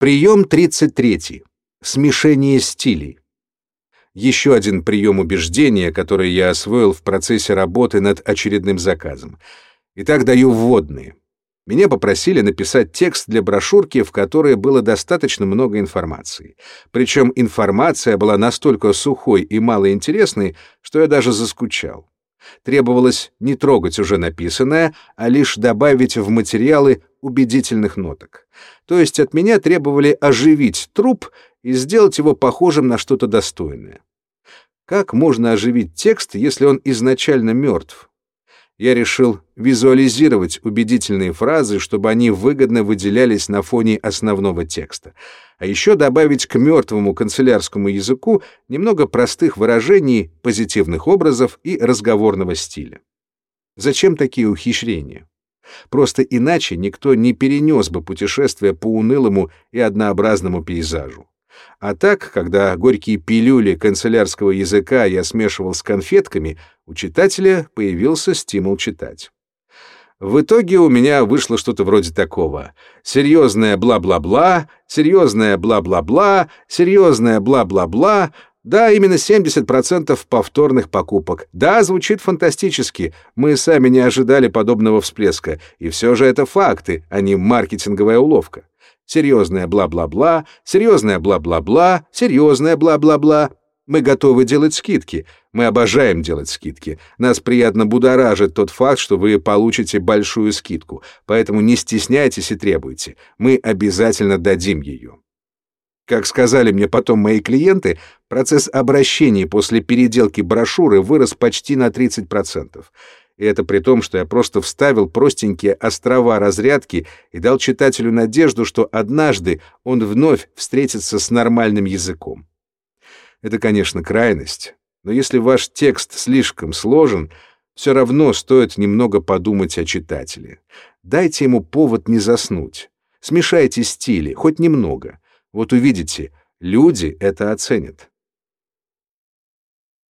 Прием 33. Смешение стилей. Еще один прием убеждения, который я освоил в процессе работы над очередным заказом. Итак, даю вводные. Меня попросили написать текст для брошюрки, в которой было достаточно много информации. Причем информация была настолько сухой и малоинтересной, что я даже заскучал. Требовалось не трогать уже написанное, а лишь добавить в материалы убедительных ноток. То есть от меня требовали оживить труп и сделать его похожим на что-то достойное. Как можно оживить текст, если он изначально мертв? я решил визуализировать убедительные фразы, чтобы они выгодно выделялись на фоне основного текста, а еще добавить к мертвому канцелярскому языку немного простых выражений, позитивных образов и разговорного стиля. Зачем такие ухищрения? Просто иначе никто не перенес бы путешествие по унылому и однообразному пейзажу. А так, когда горькие пилюли канцелярского языка я смешивал с конфетками, у читателя появился стимул читать. В итоге у меня вышло что-то вроде такого. Серьезное бла-бла-бла, серьезное бла-бла-бла, серьезное бла-бла-бла. Да, именно 70% повторных покупок. Да, звучит фантастически. Мы сами не ожидали подобного всплеска. И все же это факты, а не маркетинговая уловка серьезное бла-бла-бла, серьезное бла-бла-бла, серьезное бла-бла-бла. Мы готовы делать скидки. Мы обожаем делать скидки. Нас приятно будоражит тот факт, что вы получите большую скидку. Поэтому не стесняйтесь и требуйте. Мы обязательно дадим ее. Как сказали мне потом мои клиенты, процесс обращений после переделки брошюры вырос почти на 30%. И это при том, что я просто вставил простенькие острова разрядки и дал читателю надежду, что однажды он вновь встретится с нормальным языком. Это, конечно, крайность, но если ваш текст слишком сложен, все равно стоит немного подумать о читателе. Дайте ему повод не заснуть. Смешайте стили, хоть немного. Вот увидите, люди это оценят.